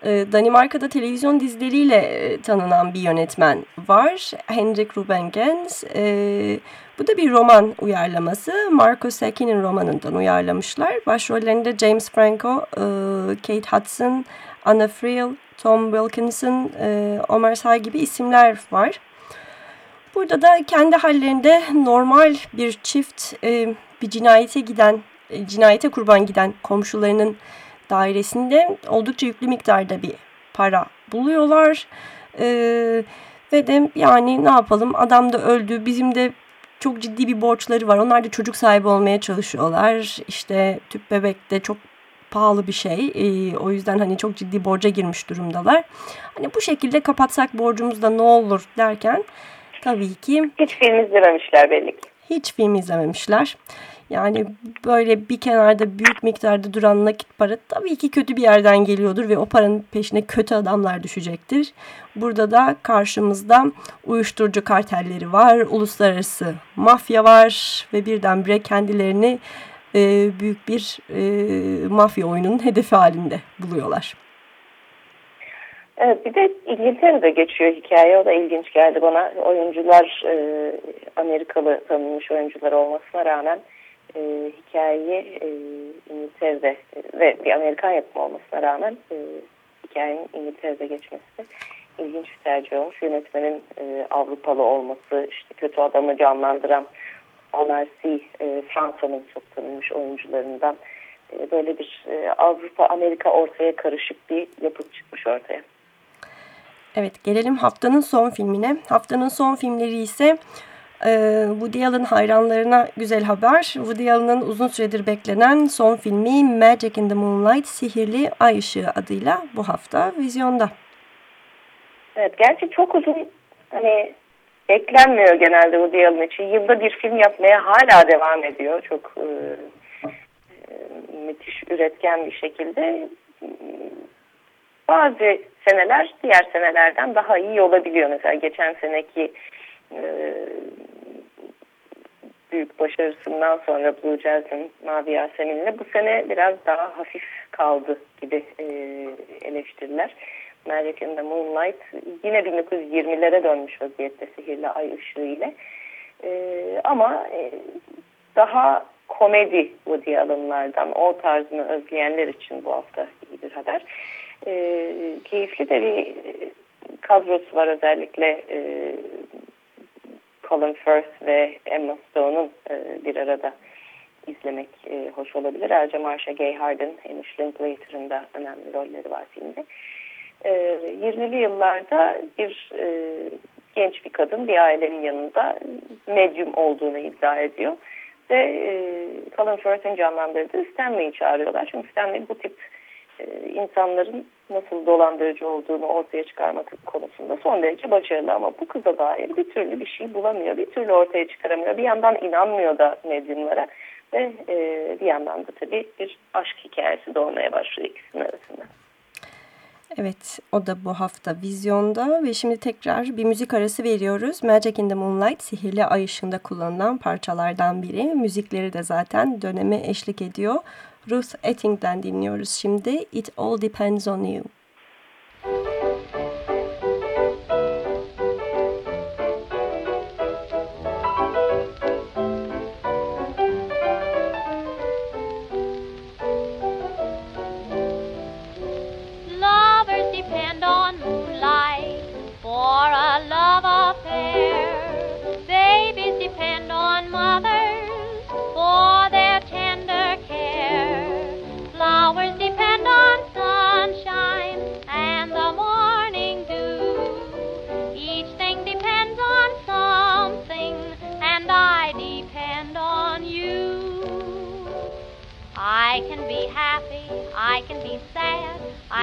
e, Danimarka'da televizyon dizileriyle tanınan bir yönetmen var. Henrik Ruben Gens. E, bu da bir roman uyarlaması. Marco Secchi'nin romanından uyarlamışlar. Başrollerinde James Franco, e, Kate Hudson, Anna Friel, Tom Wilkinson, e, Omar Sy gibi isimler var. Burada da kendi hallerinde normal bir çift e, bir cinayete giden, e, cinayete kurban giden komşularının dairesinde oldukça yüklü miktarda bir para buluyorlar. E, ve de yani ne yapalım adam da öldü bizim de çok ciddi bir borçları var. Onlar da çocuk sahibi olmaya çalışıyorlar. İşte tüp bebek de çok pahalı bir şey. E, o yüzden hani çok ciddi borca girmiş durumdalar. Hani bu şekilde kapatsak borcumuzda ne olur derken tabii ki... Hiç film izlememişler belli ki. Hiç film izlememişler. Yani böyle bir kenarda büyük miktarda duran nakit para tabii ki kötü bir yerden geliyordur ve o paranın peşine kötü adamlar düşecektir. Burada da karşımızda uyuşturucu kartelleri var, uluslararası mafya var ve birdenbire kendilerini e, büyük bir e, mafya oyununun hedefi halinde buluyorlar. Evet bir de İngiltere'de geçiyor hikaye. O da ilginç geldi bana. Oyuncular e, Amerikalı tanınmış oyuncular olmasına rağmen e, hikayeyi e, İngiltere'de ve bir Amerikan yapımı olmasına rağmen e, hikayenin İngiltere'de geçmesi ilginç bir tercih olmuş. Yönetmenin e, Avrupalı olması, işte kötü adamı canlandıran Omar Sy, e, Fransa'nın çok tanınmış oyuncularından e, böyle bir e, Avrupa-Amerika ortaya karışık bir yapı çıkmış ortaya. Evet gelelim haftanın son filmine. Haftanın son filmleri ise e, Woody Allen hayranlarına güzel haber. Woody Allen'ın uzun süredir beklenen son filmi Magic in the Moonlight Sihirli Ay Işığı adıyla bu hafta vizyonda. Evet gerçi çok uzun hani beklenmiyor genelde Woody Allen için. Yılda bir film yapmaya hala devam ediyor. Çok e, e, müthiş üretken bir şekilde. Bazı seneler diğer senelerden daha iyi olabiliyor. Mesela geçen seneki e, büyük başarısından sonra Blue Jazz'ın Mavi Yasemin'le bu sene biraz daha hafif kaldı gibi e, eleştiriler. Magic in Moonlight yine 1920'lere dönmüş vaziyette sihirli ay ışığı ile. E, ama e, daha komedi Woody Allen'lardan o tarzını özleyenler için bu hafta iyi bir haber. E, keyifli de bir kadrosu var özellikle e, Colin Firth ve Emma Stone'un e, bir arada izlemek e, hoş olabilir. Ayrıca Marsha Gay Harden, Hamish Linklater'ın da önemli rolleri var filmde. E, 20'li yıllarda bir e, genç bir kadın bir ailenin yanında medyum olduğunu iddia ediyor. Ve e, Colin Firth'in canlandırdığı Stanley'i çağırıyorlar. Çünkü Stanley bu tip e, insanların nasıl dolandırıcı olduğunu ortaya çıkarmak konusunda son derece başarılı ama bu kıza dair bir türlü bir şey bulamıyor. Bir türlü ortaya çıkaramıyor. Bir yandan inanmıyor da medyumlara ve e, bir yandan da tabii bir aşk hikayesi doğmaya başlıyor ikisinin arasında. Evet o da bu hafta vizyonda ve şimdi tekrar bir müzik arası veriyoruz. Magic in the Moonlight sihirli ay ışığında kullanılan parçalardan biri. Müzikleri de zaten döneme eşlik ediyor. Ruth Etting'den dinliyoruz şimdi. It All Depends on You.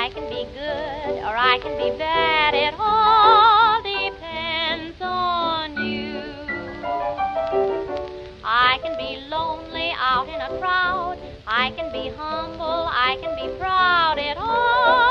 I can be good or I can be bad. It all depends on you. I can be lonely out in a crowd. I can be humble. I can be proud. It all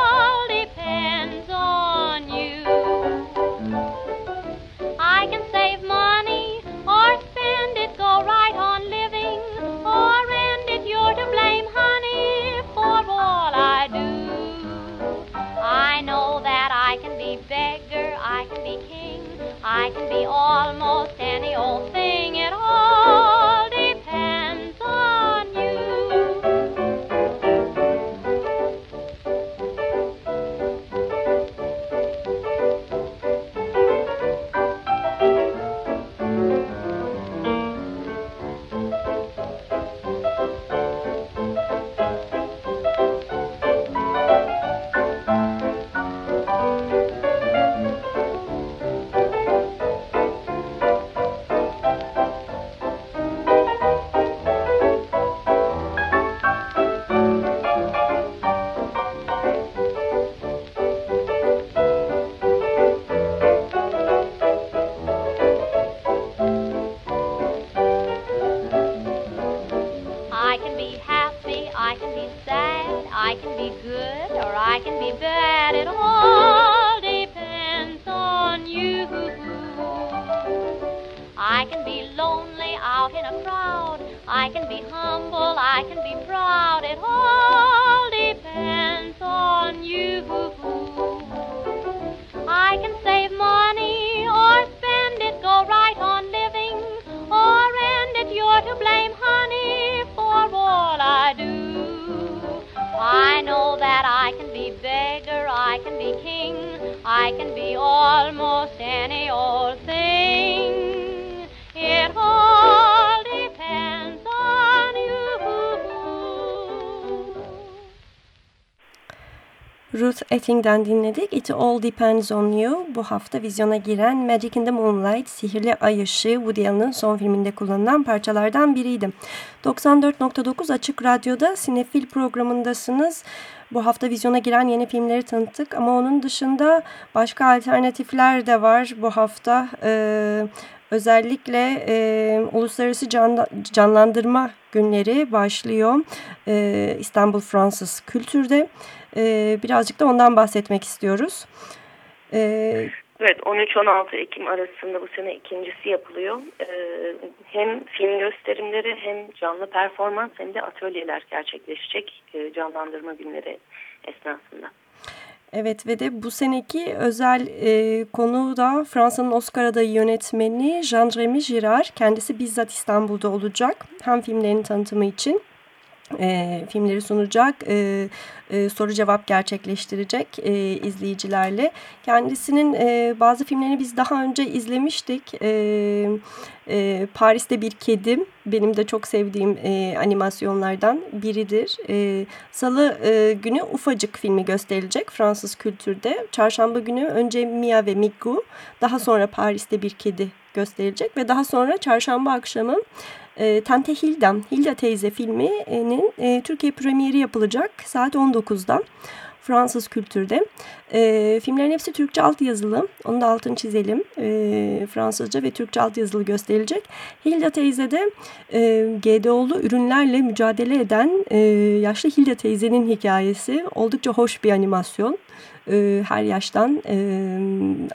I can be almost any old thing. Ruth Etting'den dinledik. It All Depends On You. Bu hafta vizyona giren Magic in the Moonlight, Sihirli Ay Işığı Woody Allen'ın son filminde kullanılan parçalardan biriydi. 94.9 Açık Radyo'da Sinefil programındasınız. Bu hafta vizyona giren yeni filmleri tanıttık ama onun dışında başka alternatifler de var bu hafta. Ee, özellikle e, Uluslararası Can, Canlandırma Günleri başlıyor ee, İstanbul Fransız Kültür'de. Ee, birazcık da ondan bahsetmek istiyoruz. Ee, evet 13-16 Ekim arasında bu sene ikincisi yapılıyor. Ee, hem film gösterimleri hem canlı performans hem de atölyeler gerçekleşecek e, canlandırma günleri esnasında. Evet ve de bu seneki özel e, konu da Fransa'nın Oscar adayı yönetmeni Jean-Remy Girard. Kendisi bizzat İstanbul'da olacak. Hem filmlerin tanıtımı için e, filmleri sunacak, e, e, soru cevap gerçekleştirecek e, izleyicilerle. Kendisinin e, bazı filmlerini biz daha önce izlemiştik. E, e, Paris'te bir kedim benim de çok sevdiğim e, animasyonlardan biridir. E, Salı e, günü Ufacık filmi gösterilecek Fransız kültürde. Çarşamba günü önce Mia ve Migu, daha sonra Paris'te bir kedi gösterilecek ve daha sonra çarşamba akşamı e, Tante Hilda, Hilda teyze filminin e, Türkiye premieri yapılacak saat 19'da. Fransız kültürde. E, filmlerin hepsi Türkçe alt yazılı. Onu da altını çizelim. E, Fransızca ve Türkçe alt yazılı gösterilecek. Hilda teyze de e, GDO'lu ürünlerle mücadele eden e, yaşlı Hilda teyzenin hikayesi. Oldukça hoş bir animasyon e, her yaştan e,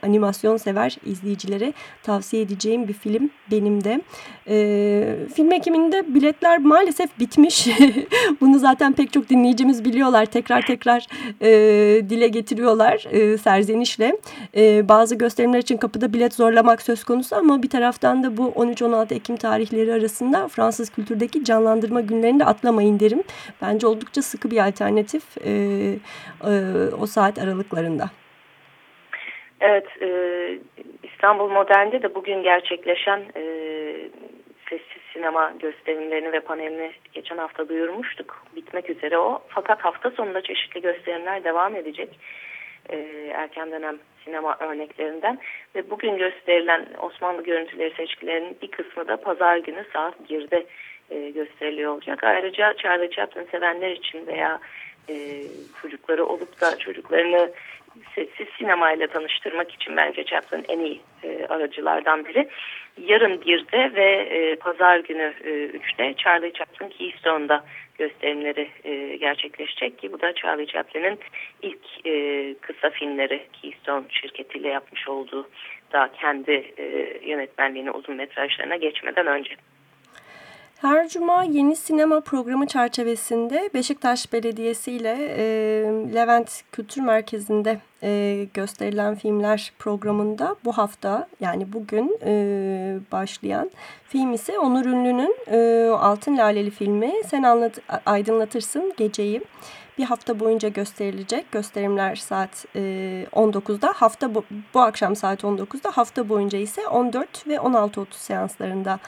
animasyon sever izleyicilere tavsiye edeceğim bir film benim de. E, film ekiminde biletler maalesef bitmiş. Bunu zaten pek çok dinleyicimiz biliyorlar. Tekrar tekrar e, dile getiriyorlar e, serzenişle. E, bazı gösterimler için kapıda bilet zorlamak söz konusu ama bir taraftan da bu 13-16 Ekim tarihleri arasında Fransız kültürdeki canlandırma günlerini de atlamayın derim. Bence oldukça sıkı bir alternatif e, e, o saat aralıklarında. Evet, e, İstanbul Modern'de de bugün gerçekleşen e, sessiz sinema gösterimlerini ve panelini geçen hafta duyurmuştuk. Bitmek üzere o. Fakat hafta sonunda çeşitli gösterimler devam edecek. E, erken dönem sinema örneklerinden ve bugün gösterilen Osmanlı görüntüleri seçkilerinin bir kısmı da pazar günü saat 1'de e, gösteriliyor olacak. Ayrıca Charlie Chaplin sevenler için veya e, çocukları olup da çocuklarını sessiz sinemayla tanıştırmak için bence Chaplin en iyi e, aracılardan biri. Yarın birde ve e, pazar günü e, üçte Charlie Chaplin Keystone'da gösterimleri e, gerçekleşecek ki bu da Charlie Chaplin'in ilk e, kısa filmleri Keystone şirketiyle yapmış olduğu da kendi e, yönetmenliğine uzun metrajlarına geçmeden önce. Her cuma yeni sinema programı çerçevesinde Beşiktaş Belediyesi ile e, Levent Kültür Merkezi'nde e, gösterilen filmler programında bu hafta yani bugün e, başlayan film ise Onur Ünlü'nün e, Altın Laleli filmi. Sen anlat, Aydınlatırsın Geceyi bir hafta boyunca gösterilecek. Gösterimler saat e, 19'da. Hafta bu, bu akşam saat 19'da. Hafta boyunca ise 14 ve 16.30 seanslarında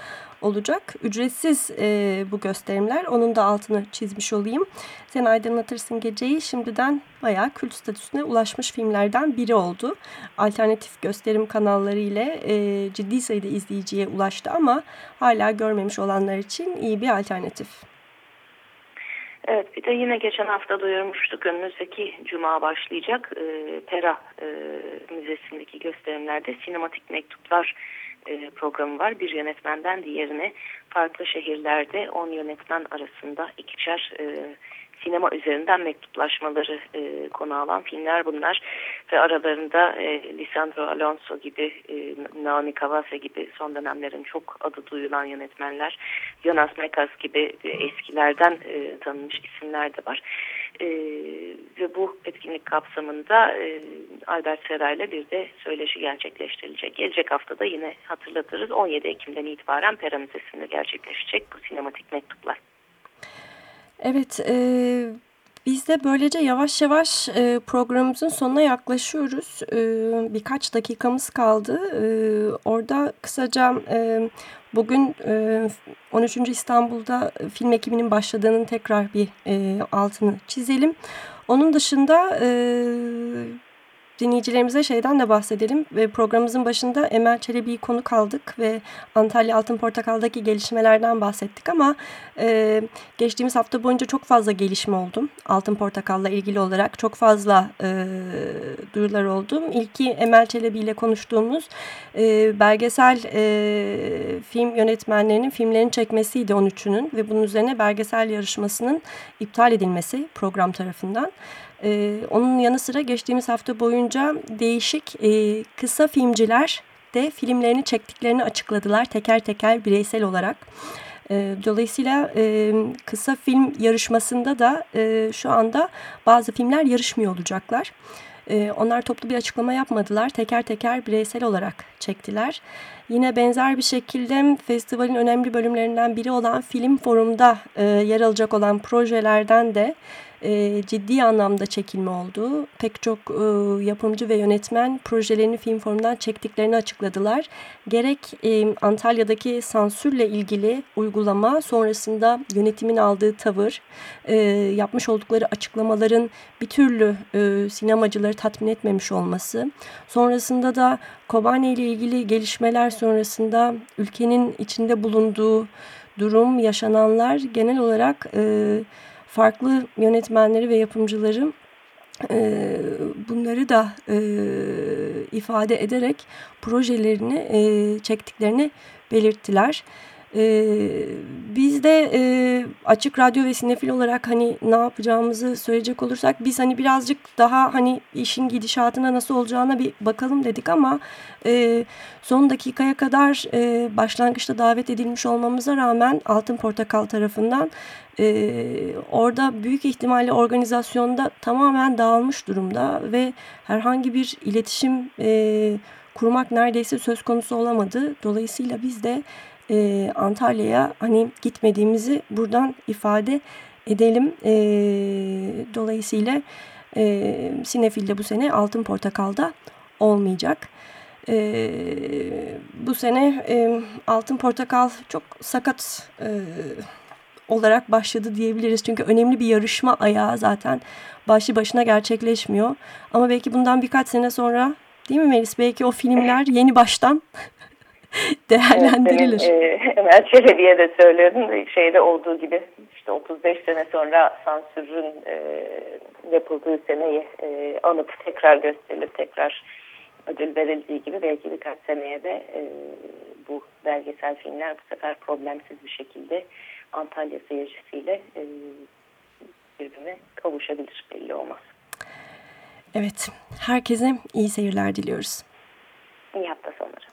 olacak. Ücretsiz e, bu gösterimler. Onun da altını çizmiş olayım. Sen aydınlatırsın geceyi şimdiden bayağı kült statüsüne ulaşmış filmlerden biri oldu. Alternatif gösterim kanalları ile e, ciddi sayıda izleyiciye ulaştı ama hala görmemiş olanlar için iyi bir alternatif. Evet bir de yine geçen hafta duyurmuştuk önümüzdeki cuma başlayacak e, Pera e, Müzesi'ndeki gösterimlerde sinematik mektuplar e, programı var. Bir yönetmenden diğerine farklı şehirlerde 10 yönetmen arasında ikişer e, sinema üzerinden mektuplaşmaları e, konu alan filmler bunlar. Ve aralarında e, Lisandro Alonso gibi, e, Naomi Kawase gibi son dönemlerin çok adı duyulan yönetmenler, Jonas Mekas gibi e, eskilerden e, tanınmış isimler de var. E, ve bu etkinlik kapsamında e, Albert Serra ile bir de söyleşi gerçekleştirilecek. Gelecek haftada yine hatırlatırız 17 Ekim'den itibaren Pera Müzesi'nde gerçekleşecek bu sinematik mektuplar. Evet, e, biz de böylece yavaş yavaş e, programımızın sonuna yaklaşıyoruz. E, birkaç dakikamız kaldı. E, orada kısaca e, bugün e, 13. İstanbul'da film ekibinin başladığının tekrar bir e, altını çizelim. Onun dışında... E, dinleyicilerimize şeyden de bahsedelim. Ve programımızın başında Emel Çelebi'yi konu kaldık ve Antalya Altın Portakal'daki gelişmelerden bahsettik ama e, geçtiğimiz hafta boyunca çok fazla gelişme oldu. Altın Portakal'la ilgili olarak çok fazla e, duyurular oldu. İlki Emel Çelebi ile konuştuğumuz e, belgesel e, film yönetmenlerinin filmlerini çekmesiydi 13'ünün ve bunun üzerine belgesel yarışmasının iptal edilmesi program tarafından. Ee, onun yanı sıra geçtiğimiz hafta boyunca değişik e, kısa filmciler de filmlerini çektiklerini açıkladılar teker teker bireysel olarak. E, dolayısıyla e, kısa film yarışmasında da e, şu anda bazı filmler yarışmıyor olacaklar. E, onlar toplu bir açıklama yapmadılar. Teker teker bireysel olarak çektiler. Yine benzer bir şekilde festivalin önemli bölümlerinden biri olan Film Forum'da e, yer alacak olan projelerden de e, ciddi anlamda çekilme oldu. Pek çok e, yapımcı ve yönetmen projelerini film formundan çektiklerini açıkladılar. Gerek e, Antalya'daki sansürle ilgili uygulama sonrasında yönetimin aldığı tavır, e, yapmış oldukları açıklamaların bir türlü e, sinemacıları tatmin etmemiş olması, sonrasında da Kobane ile ilgili gelişmeler sonrasında ülkenin içinde bulunduğu durum, yaşananlar genel olarak... E, farklı yönetmenleri ve yapımcıları e, bunları da e, ifade ederek projelerini e, çektiklerini belirttiler. Ee, biz de e, açık radyo ve sinefil olarak hani ne yapacağımızı söyleyecek olursak biz hani birazcık daha hani işin gidişatına nasıl olacağına bir bakalım dedik ama e, son dakikaya kadar e, başlangıçta davet edilmiş olmamıza rağmen Altın Portakal tarafından e, orada büyük ihtimalle organizasyonda tamamen dağılmış durumda ve herhangi bir iletişim e, kurmak neredeyse söz konusu olamadı. Dolayısıyla biz de e, Antalya'ya hani gitmediğimizi buradan ifade edelim. E, dolayısıyla e, Sinefil'de bu sene Altın Portakal'da olmayacak. E, bu sene e, Altın Portakal çok sakat e, olarak başladı diyebiliriz. Çünkü önemli bir yarışma ayağı zaten başlı başına gerçekleşmiyor. Ama belki bundan birkaç sene sonra değil mi Melis? Belki o filmler yeni baştan değerlendirilir. Benim, e, Emel Çelebi'ye de söylüyordum. Şeyde olduğu gibi işte 35 sene sonra sansürün e, yapıldığı seneyi e, anıp tekrar gösterilip tekrar ödül verildiği gibi belki birkaç seneye de e, bu belgesel filmler bu sefer problemsiz bir şekilde Antalya seyircisiyle e, birbirine kavuşabilir belli olmaz. Evet, herkese iyi seyirler diliyoruz. İyi hafta sonları.